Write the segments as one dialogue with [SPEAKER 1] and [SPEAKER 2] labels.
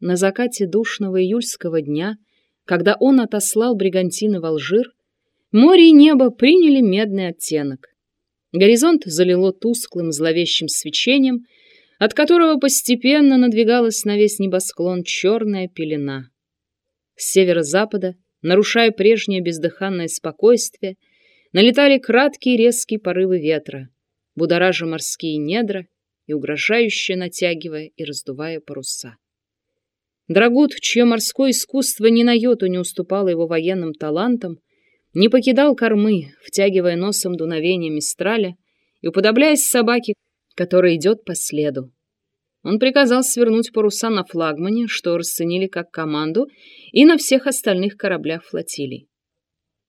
[SPEAKER 1] на закате душного июльского дня, когда он отослал бригантины в Алжир, море и небо приняли медный оттенок. Горизонт залило тусклым зловещим свечением, от которого постепенно надвигалась на весь небосклон черная пелена. С северо-запада, нарушая прежнее бездыханное спокойствие, налетали краткие резкие порывы ветра, будоража морские недра и угрожающе натягивая и раздувая паруса. Драгут, чье морское искусство ни на йоту не уступало его военным талантам, не покидал кормы, втягивая носом дуновение мистраля и уподобляясь собаке, которая идет по следу. Он приказал свернуть паруса на флагмане, что расценили как команду, и на всех остальных кораблях флотилии.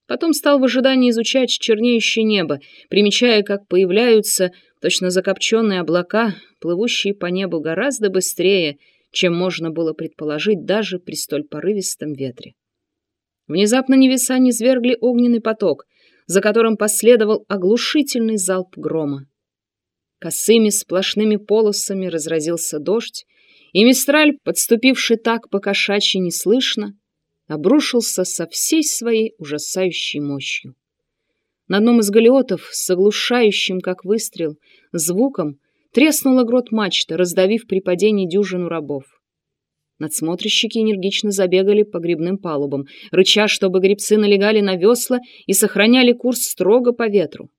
[SPEAKER 1] Потом стал в ожидании изучать чернеющее небо, примечая, как появляются точно закопченные облака, плывущие по небу гораздо быстрее, чем можно было предположить даже при столь порывистом ветре. Внезапно небеса низвергли огненный поток, за которым последовал оглушительный залп грома. Косыми сплошными полосами разразился дождь, и Мистраль, подступивший так по-кошачьи неслышно, обрушился со всей своей ужасающей мощью. На одном из галеотов с оглушающим, как выстрел, звуком треснула грот мачта, раздавив при падении дюжину рабов. Надсмотрщики энергично забегали по грибным палубам, рыча, чтобы грибцы налегали на весла и сохраняли курс строго по ветру.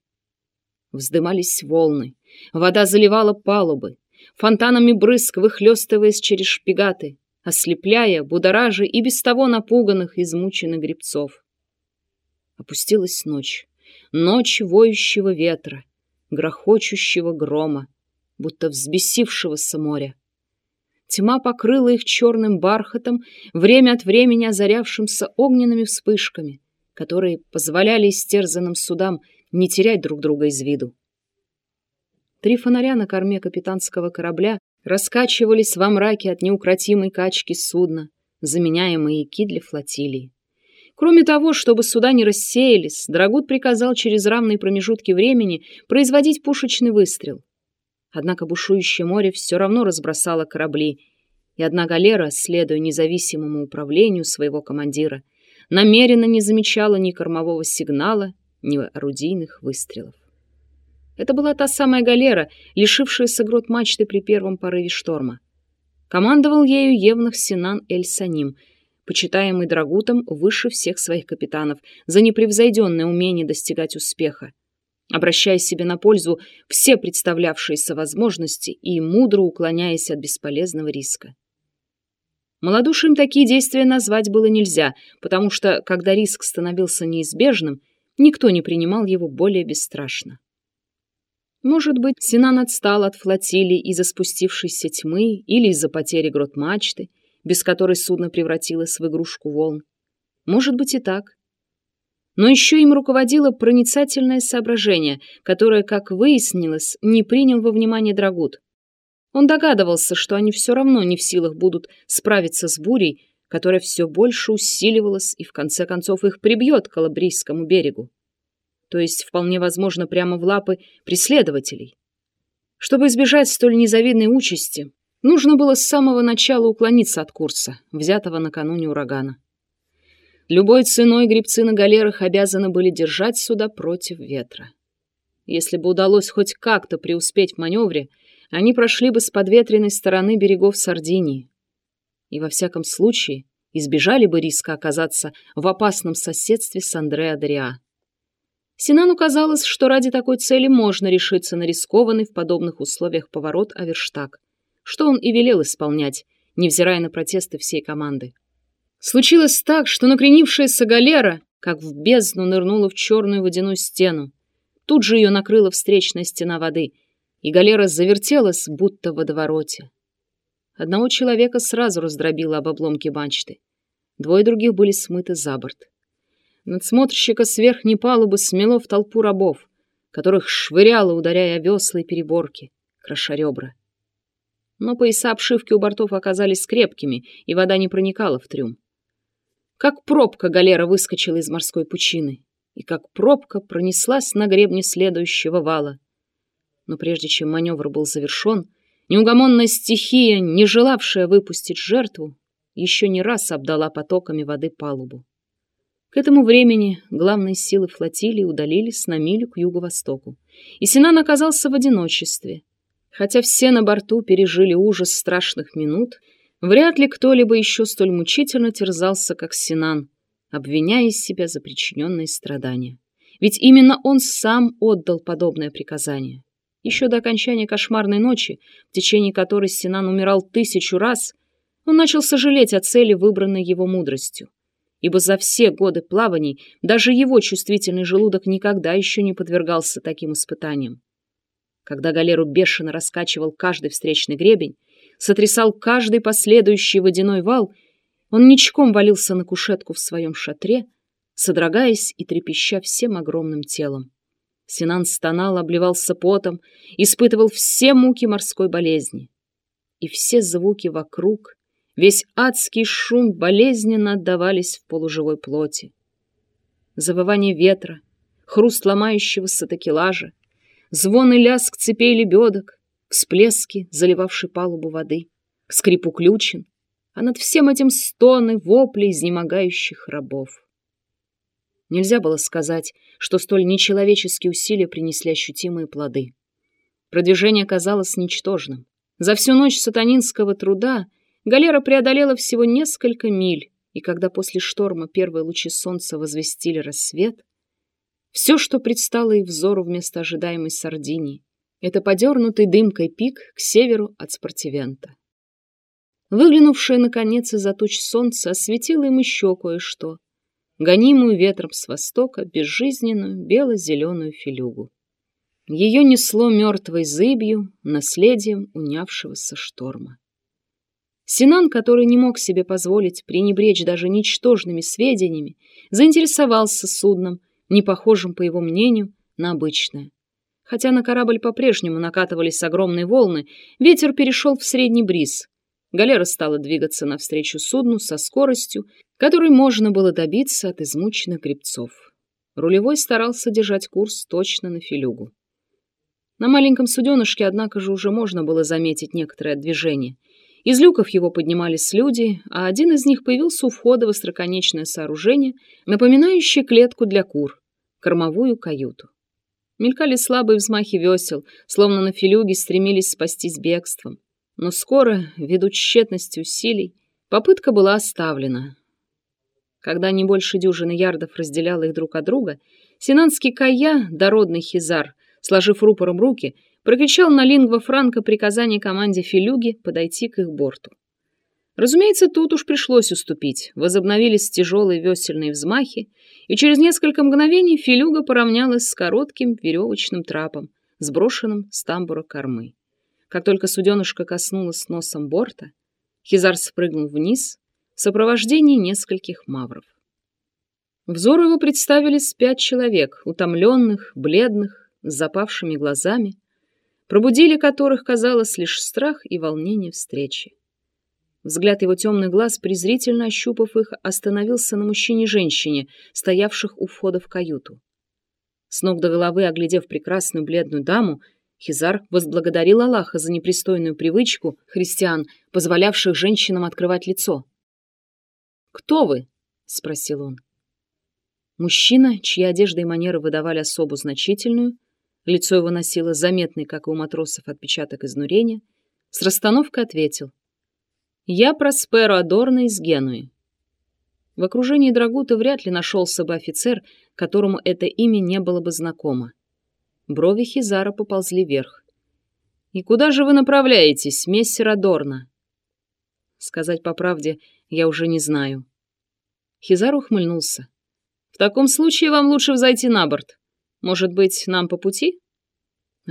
[SPEAKER 1] Вздымались волны, вода заливала палубы, фонтанами брызг выхлестываясь через шпигаты, ослепляя, будоража и без того напуганных, измученных грибцов. Опустилась ночь, ночь воющего ветра, грохочущего грома, будто взбесившегося моря. Тьма покрыла их черным бархатом, время от времени озарявшимся огненными вспышками, которые позволяли истерзанным судам не терять друг друга из виду. Три фонаря на корме капитанского корабля раскачивались во мраке от неукротимой качки судна, заменяя маяки для флотилии. Кроме того, чтобы суда не рассеялись, Драгут приказал через равные промежутки времени производить пушечный выстрел. Однако бушующее море все равно разбросало корабли, и одна галера, следуя независимому управлению своего командира, намеренно не замечала ни кормового сигнала, ни орудийных выстрелов. Это была та самая галера, лишившаяся грот мачты при первом порыве шторма. Командовал ею Евнах Синан Эль-Саним, почитаемый Драгутом выше всех своих капитанов за непревзойденное умение достигать успеха, обращая себе на пользу все представлявшиеся возможности и мудро уклоняясь от бесполезного риска. Молодушием такие действия назвать было нельзя, потому что, когда риск становился неизбежным, никто не принимал его более бесстрашно. Может быть, Синан отстал от флотилии из-за спустившейся тьмы или из-за потери грот мачты, без которой судно превратилось в игрушку волн. Может быть и так. Но еще им руководило проницательное соображение, которое, как выяснилось, не принял во внимание Драгут. Он догадывался, что они все равно не в силах будут справиться с бурей, которая все больше усиливалась и в конце концов их прибьет к Калабрийскому берегу то есть вполне возможно прямо в лапы преследователей. Чтобы избежать столь незавидной участи, нужно было с самого начала уклониться от курса, взятого накануне урагана. Любой ценой гребцы на галерах обязаны были держать суда против ветра. Если бы удалось хоть как-то преуспеть в маневре, они прошли бы с подветренной стороны берегов Сардинии. И во всяком случае избежали бы риска оказаться в опасном соседстве с Андреа-Дориа. Синану казалось, что ради такой цели можно решиться на рискованный в подобных условиях поворот Аверштаг, что он и велел исполнять, невзирая на протесты всей команды. Случилось так, что накренившаяся галера, как в бездну, нырнула в черную водяную стену. Тут же ее накрыла встречная стена воды, и галера завертелась, будто в водовороте. Одного человека сразу раздробило об обломке мачты. Двое других были смыты за борт. Надсмотрщика с верхней палубы смело в толпу рабов, которых швыряло, ударяя весла и переборки, кроша ребра. Но пояса обшивки у бортов оказались крепкими, и вода не проникала в трюм. Как пробка галера выскочила из морской пучины, и как пробка пронеслась на гребне следующего вала. Но прежде чем маневр был завершен, неугомонная стихия, не желавшая выпустить жертву, еще не раз обдала потоками воды палубу. К этому времени главные силы флотилии удалились на милю к юго-востоку, и Синан оказался в одиночестве. Хотя все на борту пережили ужас страшных минут, вряд ли кто-либо еще столь мучительно терзался, как Синан, обвиняя себя за причиненные страдания. Ведь именно он сам отдал подобное приказание. Еще до окончания кошмарной ночи, в течение которой Синан умирал тысячу раз, он начал сожалеть о цели, выбранной его мудростью ибо за все годы плаваний даже его чувствительный желудок никогда еще не подвергался таким испытаниям. Когда галеру бешено раскачивал каждый встречный гребень, сотрясал каждый последующий водяной вал, он ничком валился на кушетку в своем шатре, содрогаясь и трепеща всем огромным телом. Синан стонал, обливался потом, испытывал все муки морской болезни. И все звуки вокруг Весь адский шум болезненно отдавались в полуживой плоти. Завывание ветра, хруст ломающегося такелажа, звон и лязг цепей лебедок, всплески, заливавшей палубу воды, скрип уключен, а над всем этим стоны, вопли изнемогающих рабов. Нельзя было сказать, что столь нечеловеческие усилия принесли ощутимые плоды. Продвижение казалось ничтожным. За всю ночь сатанинского труда — Галера преодолела всего несколько миль, и когда после шторма первые лучи солнца возвестили рассвет, все, что предстало их взору вместо ожидаемой Сардинии, это подернутый дымкой пик к северу от Спартивента. Выглянувшее, наконец, из-за туч солнца осветило им еще кое-что, гонимую ветром с востока безжизненную бело-зеленую филюгу. Ее несло мертвой зыбью, наследием унявшегося шторма. Синан, который не мог себе позволить пренебречь даже ничтожными сведениями, заинтересовался судном, не похожим, по его мнению, на обычное. Хотя на корабль по-прежнему накатывались огромные волны, ветер перешел в средний бриз. Галера стала двигаться навстречу судну со скоростью, которой можно было добиться от измученных гребцов. Рулевой старался держать курс точно на филюгу. На маленьком суденышке, однако же, уже можно было заметить некоторое движение — из люков его поднимались люди, а один из них появился у входа в остроконечное сооружение, напоминающее клетку для кур, кормовую каюту. Мелькали слабые взмахи весел, словно на филюге стремились спастись бегством. Но скоро, ввиду тщетности усилий, попытка была оставлена. Когда не больше дюжины ярдов разделяло их друг от друга, синанский кая, дородный хизар, сложив рупором руки, прокричал на лингва франко приказание команде Филюги подойти к их борту. Разумеется, тут уж пришлось уступить. Возобновились тяжелые весельные взмахи, и через несколько мгновений Филюга поравнялась с коротким веревочным трапом, сброшенным с тамбура кормы. Как только суденышко коснулось носом борта, Хизар спрыгнул вниз в сопровождении нескольких мавров. Взору его представились пять человек, утомленных, бледных, с запавшими глазами, пробудили которых, казалось, лишь страх и волнение встречи. Взгляд его темных глаз, презрительно ощупав их, остановился на мужчине и женщине, стоявших у входа в каюту. С ног до головы, оглядев прекрасную бледную даму, Хизар возблагодарил Аллаха за непристойную привычку христиан, позволявших женщинам открывать лицо. «Кто вы?» — спросил он. Мужчина, чьи одежда и манеры выдавали особу значительную, лицо его носило заметный, как и у матросов, отпечаток изнурения, с расстановкой ответил. «Я Просперо Адорно из Генуи». В окружении Драгута вряд ли нашелся бы офицер, которому это имя не было бы знакомо. Брови Хизара поползли вверх. «И куда же вы направляетесь, мессер Адорно?» Сказать по правде, я уже не знаю. Хизар ухмыльнулся. «В таком случае вам лучше взойти на борт. Может быть, нам по пути?»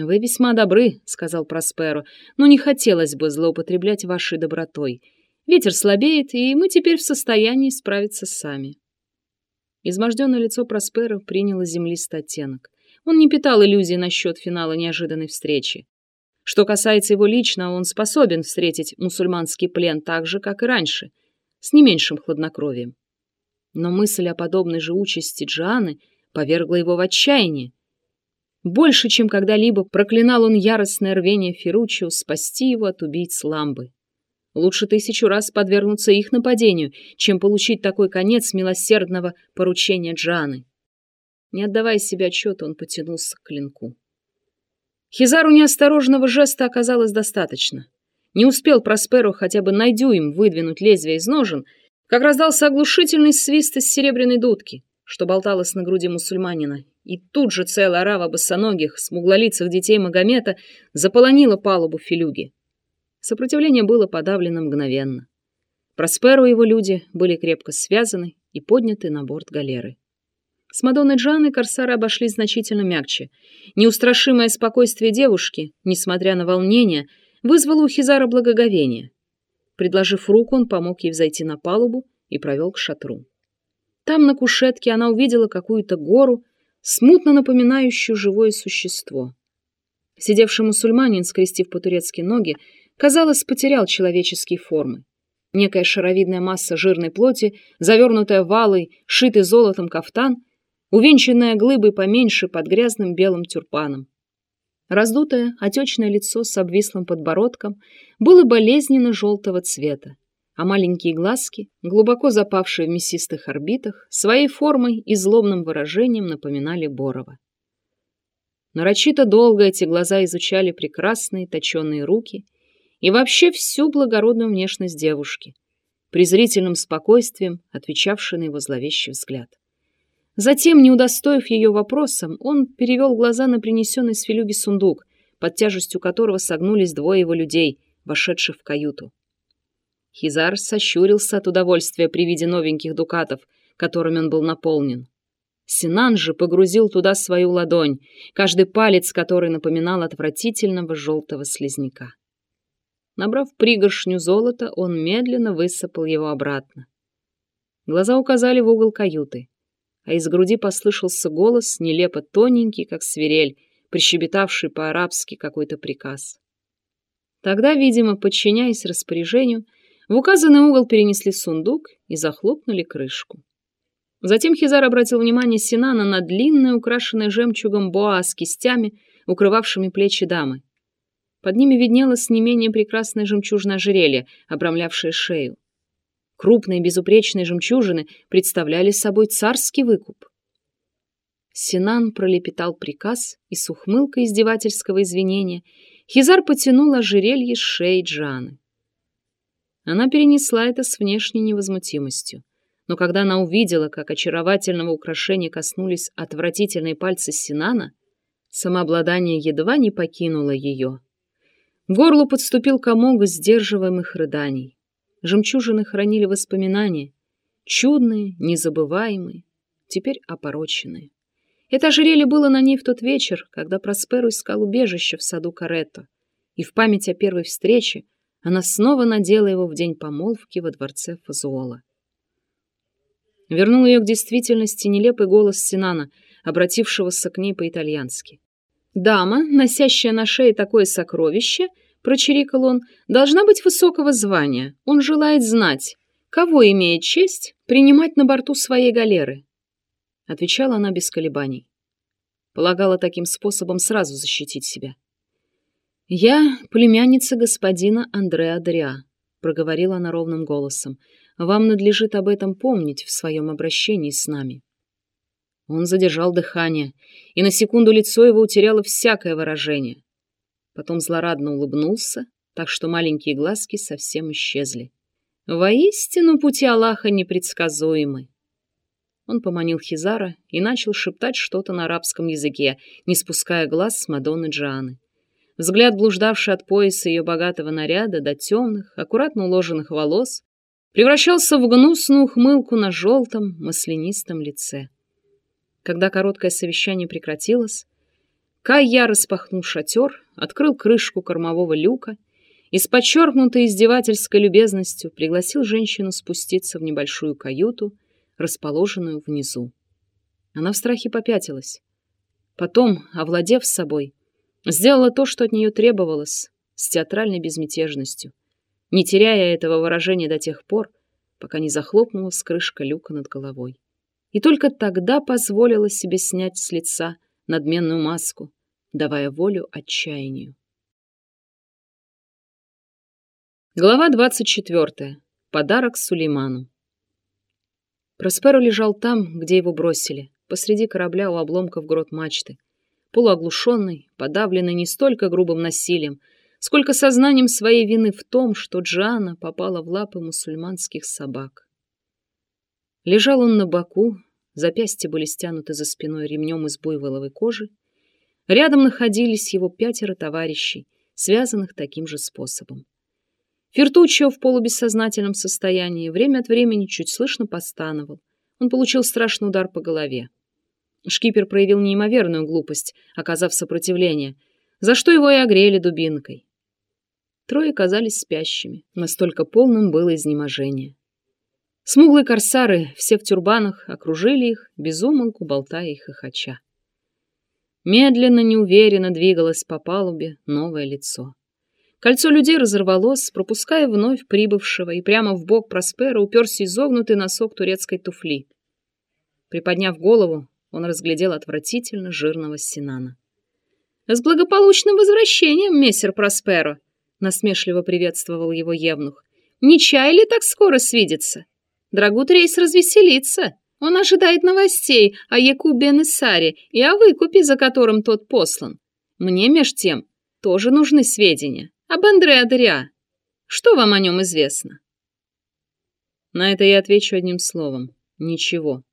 [SPEAKER 1] «Вы весьма добры», — сказал Просперо, «но не хотелось бы злоупотреблять вашей добротой. Ветер слабеет, и мы теперь в состоянии справиться сами». Изможденное лицо Просперо приняло землистый оттенок. Он не питал иллюзий насчет финала неожиданной встречи. Что касается его лично, он способен встретить мусульманский плен так же, как и раньше, с не меньшим хладнокровием. Но мысль о подобной же участи Джианы повергла его в отчаяние. Больше, чем когда-либо, проклинал он яростное рвение Ферручио спасти его от убийц Ламбы. Лучше тысячу раз подвергнуться их нападению, чем получить такой конец милосердного поручения Джаны. Не отдавая себе отчета, он потянулся к клинку. Хизару неосторожного жеста оказалось достаточно. Не успел Просперо хотя бы на дюйм выдвинуть лезвие из ножен, как раздался оглушительный свист из серебряной дудки, что болталось на груди мусульманина, и тут же целая орава босоногих, смуглолицых детей Магомета заполонила палубу Филюги. Сопротивление было подавлено мгновенно. Просперо и его люди были крепко связаны и подняты на борт галеры. С Мадонной Джаной корсары обошлись значительно мягче. Неустрашимое спокойствие девушки, несмотря на волнение, вызвало у Хизара благоговение. Предложив руку, он помог ей взойти на палубу и провел к шатру. Там, на кушетке, она увидела какую-то гору, смутно напоминающую живое существо. Сидевший мусульманин, скрестив по-турецки ноги, казалось, потерял человеческие формы. Некая шаровидная масса жирной плоти, завернутая валой, шитый золотом кафтан — увенчанная глыбой поменьше под грязным белым тюрпаном. Раздутое, отечное лицо с обвислым подбородком было болезненно желтого цвета, а маленькие глазки, глубоко запавшие в мясистых орбитах, своей формой и злобным выражением напоминали Борова. Нарочито долго эти глаза изучали прекрасные точеные руки и вообще всю благородную внешность девушки, презрительным спокойствием отвечавшей на его зловещий взгляд. Затем, не удостоив ее вопросом, он перевел глаза на принесенный с Филюги сундук, под тяжестью которого согнулись двое его людей, вошедших в каюту. Хизар сощурился от удовольствия при виде новеньких дукатов, которыми он был наполнен. Синан же погрузил туда свою ладонь, каждый палец который напоминал отвратительного желтого слизняка. Набрав пригоршню золота, он медленно высыпал его обратно. Глаза указали в угол каюты а из груди послышался голос, нелепо тоненький, как свирель, прищебетавший по-арабски какой-то приказ. Тогда, видимо, подчиняясь распоряжению, в указанный угол перенесли сундук и захлопнули крышку. Затем Хизар обратил внимание Синана на длинное, украшенное жемчугом боа с кистями, укрывавшими плечи дамы. Под ними виднелось не менее прекрасное жемчужное ожерелье, обрамлявшее шею. Крупные безупречные жемчужины представляли собой царский выкуп. Синан пролепетал приказ, и с ухмылкой издевательского извинения Хизар потянул ожерелье с шеи Джаны. Она перенесла это с внешней невозмутимостью, но когда она увидела, как очаровательного украшения коснулись отвратительные пальцы Синана, самообладание едва не покинуло ее. К горлу подступил комок сдерживаемых рыданий. Жемчужины хранили воспоминания, чудные, незабываемые, теперь опороченные. Это ожерелье было на ней в тот вечер, когда Просперу искал убежище в саду Каретто, и в память о первой встрече она снова надела его в день помолвки во дворце Фазуола. Вернул ее к действительности нелепый голос Синана, обратившегося к ней по-итальянски. Дама, носящая на шее такое сокровище —— прочирикал он, — «должна быть высокого звания. Он желает знать, кого имеет честь принимать на борту своей галеры». Отвечала она без колебаний. Полагала таким способом сразу защитить себя. «Я племянница господина Андреа Дриа», — проговорила она ровным голосом. «Вам надлежит об этом помнить в своем обращении с нами». Он задержал дыхание, и на секунду лицо его утеряло всякое выражение потом злорадно улыбнулся, так что маленькие глазки совсем исчезли. Воистину пути Аллаха непредсказуемы. Он поманил Хизара и начал шептать что-то на арабском языке, не спуская глаз с Мадонны Джаны. Взгляд, блуждавший от пояса ее богатого наряда до темных, аккуратно уложенных волос, превращался в гнусную ухмылку на желтом, маслянистом лице. Когда короткое совещание прекратилось, Кайя распахнул шатер, открыл крышку кормового люка и с подчеркнутой издевательской любезностью пригласил женщину спуститься в небольшую каюту, расположенную внизу. Она в страхе попятилась. Потом, овладев собой, сделала то, что от нее требовалось, с театральной безмятежностью, не теряя этого выражения до тех пор, пока не захлопнулась крышка люка над головой. И только тогда позволила себе снять с лица надменную маску, давая волю отчаянию. Глава 24. Подарок Сулейману. Просперо лежал там, где его бросили, посреди корабля у обломков грот мачты, полуоглушенный, подавленный не столько грубым насилием, сколько сознанием своей вины в том, что Джана попала в лапы мусульманских собак. Лежал он на боку, запястья были стянуты за спиной ремнем из буйволовой кожи, рядом находились его пятеро товарищей, связанных таким же способом. Фертуччо в полубессознательном состоянии время от времени чуть слышно постановал. Он получил страшный удар по голове. Шкипер проявил неимоверную глупость, оказав сопротивление, за что его и огрели дубинкой. Трое казались спящими, настолько полным было изнеможение. Смуглые корсары, все в тюрбанах, окружили их, безумолку болтая и хохоча. Медленно, неуверенно двигалось по палубе новое лицо. Кольцо людей разорвалось, пропуская вновь прибывшего, и прямо в бок Проспера уперся изогнутый носок турецкой туфли. Приподняв голову, он разглядел отвратительно жирного Синана. «С благополучным возвращением, мессер Просперо!» — насмешливо приветствовал его Евнух. «Не чаяли так скоро свидеться? Драгут рейс развеселится. Он ожидает новостей о Якубе Нессаре и о выкупе, за которым тот послан. Мне, меж тем, тоже нужны сведения». Об Андре Адриа. Что вам о нем известно? На это я отвечу одним словом. Ничего.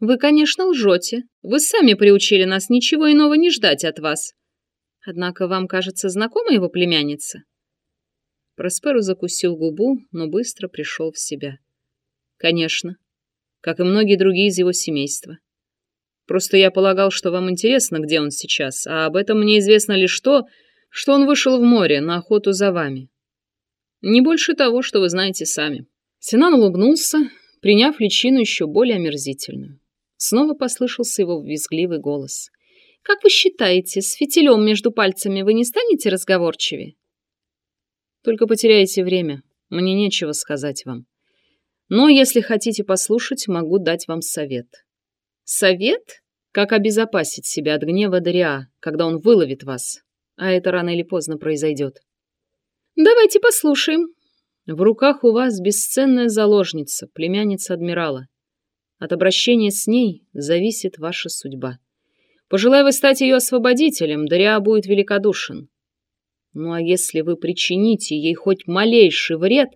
[SPEAKER 1] Вы, конечно, лжете. Вы сами приучили нас ничего иного не ждать от вас. Однако вам, кажется, знакома его племянница? Просперу закусил губу, но быстро пришел в себя. Конечно, как и многие другие из его семейства. Просто я полагал, что вам интересно, где он сейчас, а об этом мне известно лишь то, что он вышел в море на охоту за вами. Не больше того, что вы знаете сами. Синан улыбнулся, приняв личину еще более омерзительную. Снова послышался его визгливый голос. «Как вы считаете, с фитилем между пальцами вы не станете разговорчивее?» «Только потеряете время. Мне нечего сказать вам. Но если хотите послушать, могу дать вам совет». «Совет? Как обезопасить себя от гнева Дариа, когда он выловит вас?» а это рано или поздно произойдет. Давайте послушаем. В руках у вас бесценная заложница, племянница адмирала. От обращения с ней зависит ваша судьба. Пожелая вы стать ее освободителем, Дариа будет великодушен. Ну а если вы причините ей хоть малейший вред,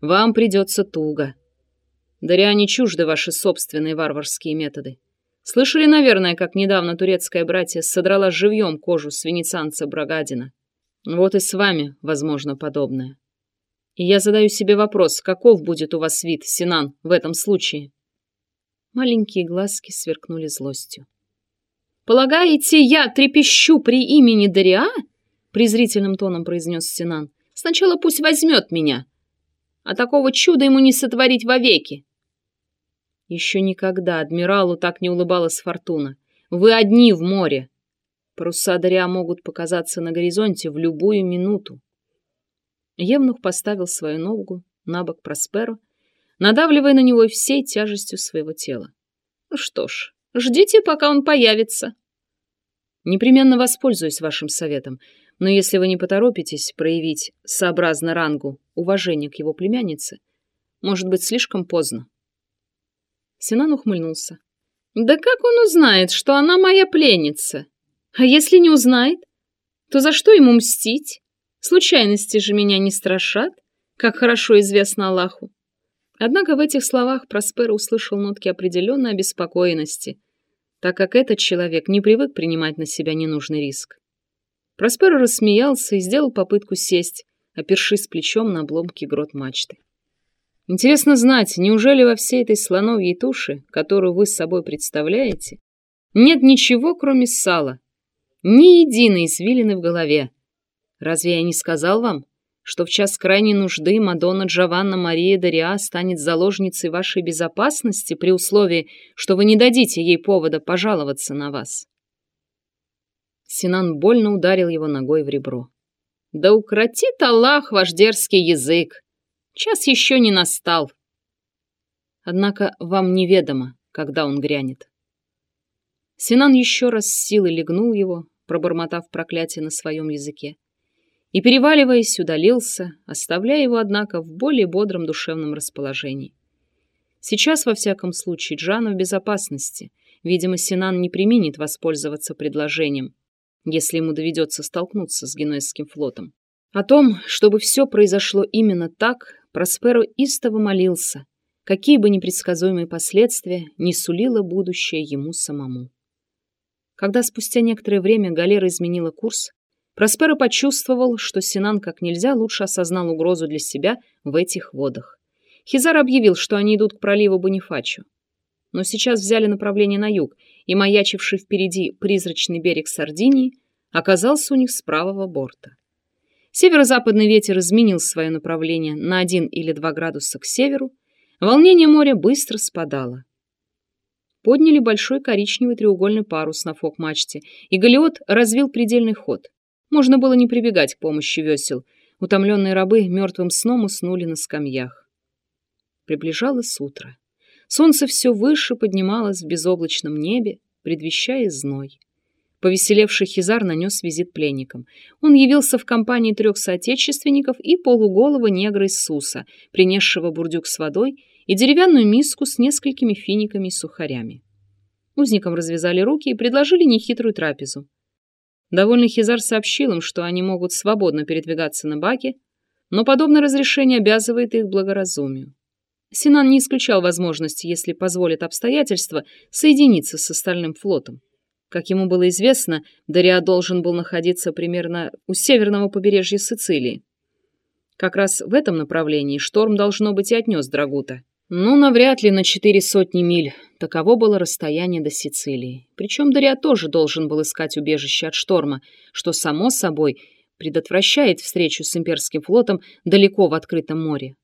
[SPEAKER 1] вам придется туго. Дариа не чужды ваши собственные варварские методы. Слышали, наверное, как недавно турецкая братья содрала живьем кожу с венецианца Брагадина. Вот и с вами, возможно, подобное. И я задаю себе вопрос, каков будет у вас вид, Синан, в этом случае? Маленькие глазки сверкнули злостью. «Полагаете, я трепещу при имени Дариа?» презрительным тоном произнес Синан. «Сначала пусть возьмет меня, а такого чуда ему не сотворить вовеки. Еще никогда адмиралу так не улыбалась фортуна. Вы одни в море. Паруса Даря могут показаться на горизонте в любую минуту. Евнух поставил свою ногу на бок Просперу, надавливая на него всей тяжестью своего тела. Ну что ж, ждите, пока он появится. Непременно воспользуюсь вашим советом, но если вы не поторопитесь проявить, сообразно рангу, уважение к его племяннице, может быть слишком поздно. Синан ухмыльнулся. «Да как он узнает, что она моя пленница? А если не узнает, то за что ему мстить? Случайности же меня не страшат, как хорошо известно Аллаху». Однако в этих словах Проспер услышал нотки определенной обеспокоенности, так как этот человек не привык принимать на себя ненужный риск. Проспер рассмеялся и сделал попытку сесть, опершись плечом на обломки грот мачты. Интересно знать, неужели во всей этой слоновьей туше, которую вы с собой представляете, нет ничего, кроме сала, ни единой извилины в голове? Разве я не сказал вам, что в час крайней нужды Мадонна Джованна Мария Дариа станет заложницей вашей безопасности при условии, что вы не дадите ей повода пожаловаться на вас? Синан больно ударил его ногой в ребро. «Да укротит Аллах ваш дерзкий язык!» Час еще не настал. Однако вам неведомо, когда он грянет. Синан еще раз с силой легнул его, пробормотав проклятие на своем языке, и, переваливаясь, удалился, оставляя его, однако, в более бодром душевном расположении. Сейчас, во всяком случае, Джана в безопасности. Видимо, Синан не применит воспользоваться предложением, если ему доведется столкнуться с Генуэзским флотом. О том, чтобы все произошло именно так, Просперо истово молился, какие бы непредсказуемые последствия не сулило будущее ему самому. Когда спустя некоторое время галера изменила курс, Просперо почувствовал, что Синан как нельзя лучше осознал угрозу для себя в этих водах. Хизар объявил, что они идут к проливу Бонифачо. Но сейчас взяли направление на юг, и маячивший впереди призрачный берег Сардинии оказался у них с правого борта. Северо-западный ветер изменил свое направление на один или два градуса к северу, волнение моря быстро спадало. Подняли большой коричневый треугольный парус на фок-мачте, и Галиот развил предельный ход. Можно было не прибегать к помощи весел. Утомленные рабы мертвым сном уснули на скамьях. Приближалось утро. Солнце все выше поднималось в безоблачном небе, предвещая зной. Повеселевший Хизар нанес визит пленникам. Он явился в компании трех соотечественников и полуголого негра из Суса, принесшего бурдюк с водой и деревянную миску с несколькими финиками и сухарями. Узникам развязали руки и предложили нехитрую трапезу. Довольный Хизар сообщил им, что они могут свободно передвигаться на баке, но подобное разрешение обязывает их благоразумию. Синан не исключал возможности, если позволят обстоятельства, соединиться с остальным флотом. Как ему было известно, Дариа должен был находиться примерно у северного побережья Сицилии. Как раз в этом направлении шторм должно быть и отнес Драгута. Ну, навряд ли на четыре сотни миль. Таково было расстояние до Сицилии. Причем Дарья тоже должен был искать убежище от шторма, что, само собой, предотвращает встречу с имперским флотом далеко в открытом море.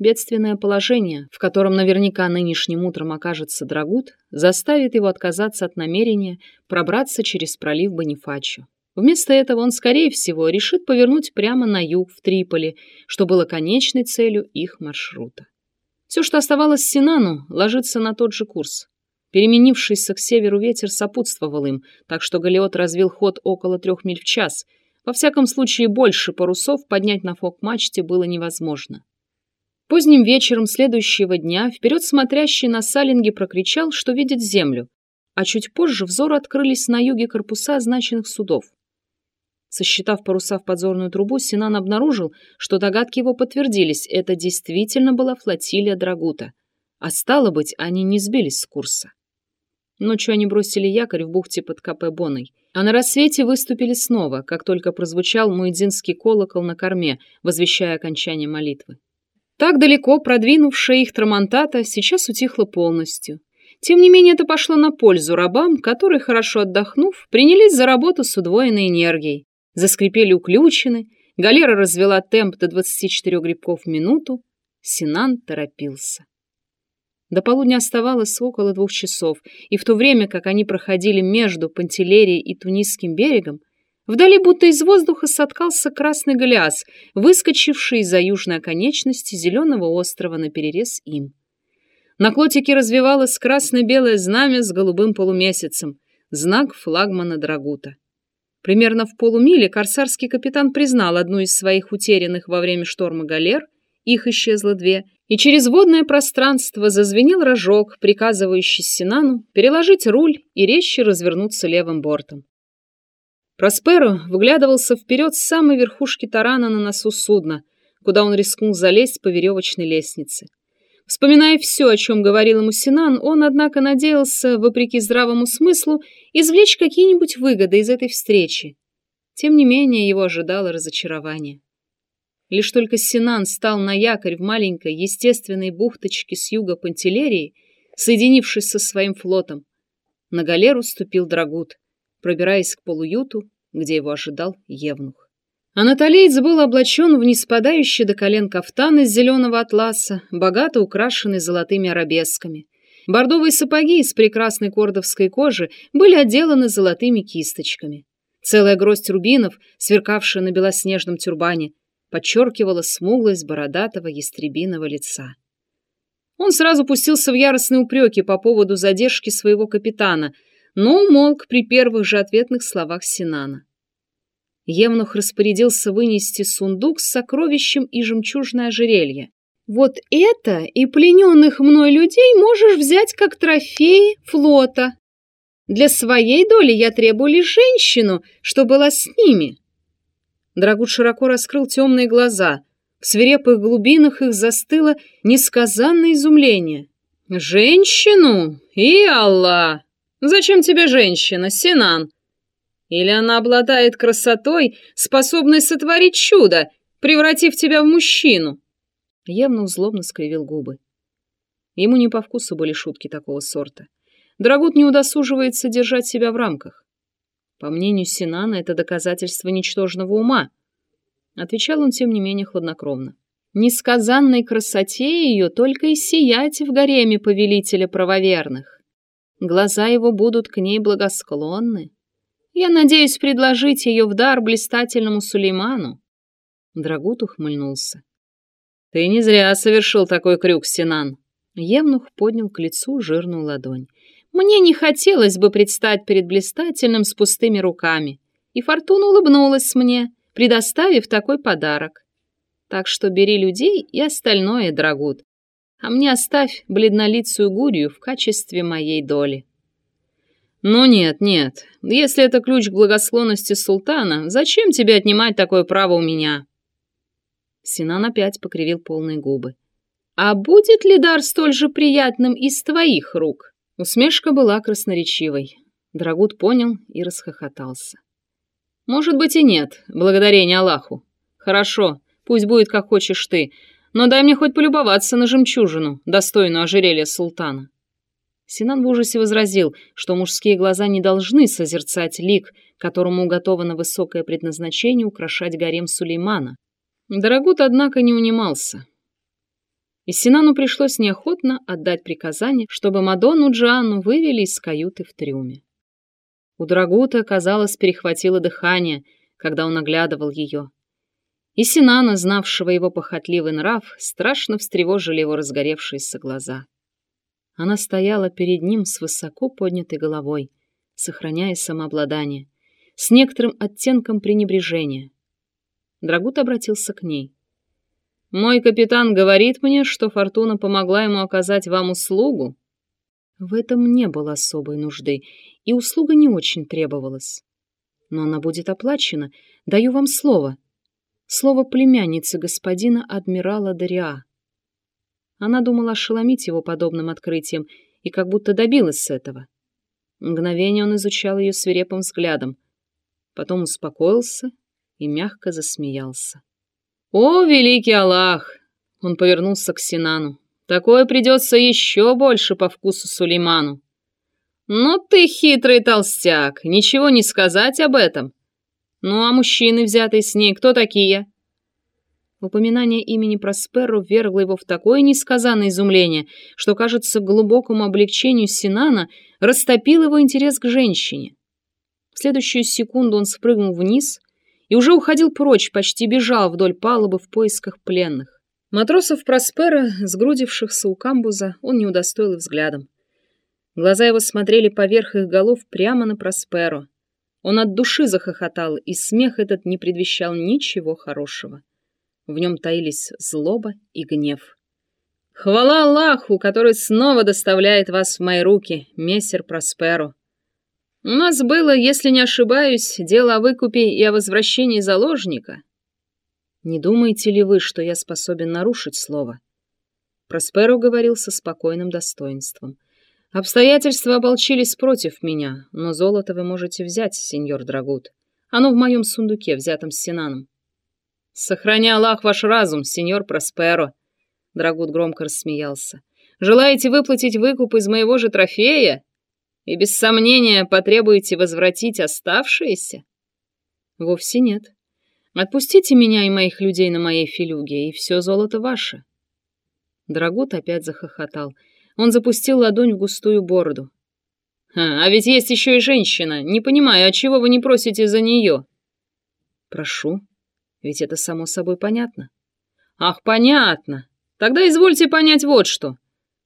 [SPEAKER 1] Бедственное положение, в котором наверняка нынешним утром окажется Драгут, заставит его отказаться от намерения пробраться через пролив Бонифачо. Вместо этого он, скорее всего, решит повернуть прямо на юг, в Триполи, что было конечной целью их маршрута. Все, что оставалось Синану, ложится на тот же курс. Переменившийся к северу ветер сопутствовал им, так что Галиот развил ход около трех миль в час. Во всяком случае, больше парусов поднять на фок-мачте было невозможно. Поздним вечером следующего дня вперед смотрящий на салинге прокричал, что видит землю, а чуть позже взору открылись на юге корпуса означенных судов. Сосчитав паруса в подзорную трубу, Синан обнаружил, что догадки его подтвердились. Это действительно была флотилия Драгута. А стало быть, они не сбились с курса. Ночью они бросили якорь в бухте под КП Боной. А на рассвете выступили снова, как только прозвучал муэдзинский колокол на корме, возвещая окончание молитвы. Так далеко продвинувшая их трамонтата сейчас утихла полностью. Тем не менее, это пошло на пользу рабам, которые, хорошо отдохнув, принялись за работу с удвоенной энергией. Заскрипели уключены, галера развела темп до 24 грибков в минуту, Синан торопился. До полудня оставалось около двух часов, и в то время, как они проходили между Пантелерией и Тунисским берегом, вдали будто из воздуха соткался красный галиас, выскочивший из-за южной оконечности зеленого острова на перерез им. На клотике развивалось красно-белое знамя с голубым полумесяцем, знак флагмана Драгута. Примерно в полумиле корсарский капитан признал одну из своих утерянных во время шторма галер, их исчезло две, и через водное пространство зазвенел рожок, приказывающий Синану переложить руль и резче развернуться левым бортом. Просперо выглядывался вперед с самой верхушки тарана на носу судна, куда он рискнул залезть по веревочной лестнице. Вспоминая все, о чем говорил ему Синан, он, однако, надеялся, вопреки здравому смыслу, извлечь какие-нибудь выгоды из этой встречи. Тем не менее, его ожидало разочарование. Лишь только Синан стал на якорь в маленькой естественной бухточке с юга Пантелерии, соединившись со своим флотом, на галеру ступил Драгут, пробираясь к полуюту, где его ожидал Евнух. Анатолиец был облачен в неспадающий до колен кафтан из зеленого атласа, богато украшенный золотыми арабесками. Бордовые сапоги из прекрасной кордовской кожи были отделаны золотыми кисточками. Целая гроздь рубинов, сверкавшая на белоснежном тюрбане, подчеркивала смуглость бородатого ястребиного лица. Он сразу пустился в яростные упреки по поводу задержки своего капитана, но умолк при первых же ответных словах Синана. Евнух распорядился вынести сундук с сокровищем и жемчужное ожерелье. «Вот это и плененных мной людей можешь взять как трофеи флота. Для своей доли я требую лишь женщину, что была с ними». Драгут широко раскрыл темные глаза. В свирепых глубинах их застыло несказанное изумление. «Женщину? И Аллах! Зачем тебе женщина, Синан? Или она обладает красотой, способной сотворить чудо, превратив тебя в мужчину?» Явно злобно скривил губы. Ему не по вкусу были шутки такого сорта. Драгут не удосуживается держать себя в рамках. По мнению Синана, это доказательство ничтожного ума. Отвечал он, тем не менее, хладнокровно. Несказанной красоте ее только и сиять в гареме повелителя правоверных. Глаза его будут к ней благосклонны. Я надеюсь предложить ее в дар блистательному Сулейману. Драгут ухмыльнулся. Ты не зря совершил такой крюк, Синан. Евнух поднял к лицу жирную ладонь. Мне не хотелось бы предстать перед блистательным с пустыми руками. И Фортуна улыбнулась мне, предоставив такой подарок. Так что бери людей и остальное, Драгут. А мне оставь бледнолицую гурию в качестве моей доли. «Ну нет, нет. Если это ключ к благосклонности султана, зачем тебе отнимать такое право у меня?» Синан опять покривил полные губы. «А будет ли дар столь же приятным из твоих рук?» Усмешка была красноречивой. Драгут понял и расхохотался. «Может быть и нет, благодарение Аллаху. Хорошо, пусть будет как хочешь ты, но дай мне хоть полюбоваться на жемчужину, достойную ожерелья султана». Синан в ужасе возразил, что мужские глаза не должны созерцать лик, которому уготовано высокое предназначение украшать гарем Сулеймана. Дорогут, однако, не унимался. И Синану пришлось неохотно отдать приказание, чтобы Мадонну Джанну вывели из каюты в трюме. У Драгута, казалось, перехватило дыхание, когда он оглядывал ее. И Синана, знавшего его похотливый нрав, страшно встревожили его разгоревшиеся глаза. Она стояла перед ним с высоко поднятой головой, сохраняя самообладание, с некоторым оттенком пренебрежения. Драгут обратился к ней. «Мой капитан говорит мне, что Фортуна помогла ему оказать вам услугу». В этом не было особой нужды, и услуга не очень требовалась. Но она будет оплачена, даю вам слово. Слово племянницы господина адмирала Дариа. Она думала ошеломить его подобным открытием и как будто добилась этого. Мгновение он изучал ее свирепым взглядом, потом успокоился и мягко засмеялся. «О, великий Аллах!» Он повернулся к Синану. «Такое придется еще больше по вкусу Сулейману». «Ну ты хитрый толстяк, ничего не сказать об этом. Ну а мужчины, взятые с ней, кто такие?» Упоминание имени Просперо ввергло его в такое несказанное изумление, что, кажется, глубокому облегчению Синана растопил его интерес к женщине. В следующую секунду он спрыгнул вниз и уже уходил прочь, почти бежал вдоль палубы в поисках пленных. Матросов Проспера, сгрудившихся у камбуза, он не удостоил взглядом. Глаза его смотрели поверх их голов прямо на Просперо. Он от души захохотал, и смех этот не предвещал ничего хорошего. В нем таились злоба и гнев. «Хвала Аллаху, который снова доставляет вас в мои руки, мессер Просперо. У нас было, если не ошибаюсь, дело о выкупе и о возвращении заложника. Не думаете ли вы, что я способен нарушить слово?» Просперо говорил со спокойным достоинством. «Обстоятельства оболчились против меня, но золото вы можете взять, сеньор Драгут. Оно в моем сундуке, взятом с Синаном. «Сохраня Аллах ваш разум, сеньор Просперо!» Драгут громко рассмеялся. «Желаете выплатить выкуп из моего же трофея? И без сомнения потребуете возвратить оставшиеся?» «Вовсе нет. Отпустите меня и моих людей на моей филюге, и все золото ваше». Драгут опять захохотал. Он запустил ладонь в густую бороду. «А, а ведь есть еще и женщина. Не понимаю, а чего вы не просите за нее?» «Прошу», ведь это само собой понятно. Ах, понятно. Тогда извольте понять вот что.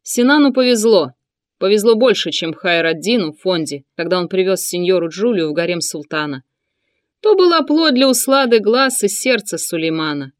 [SPEAKER 1] Синану повезло. Повезло больше, чем Хайраддину в фонде, когда он привез сеньору Джулию в гарем султана. то была плоть для услады глаз и сердца Сулеймана.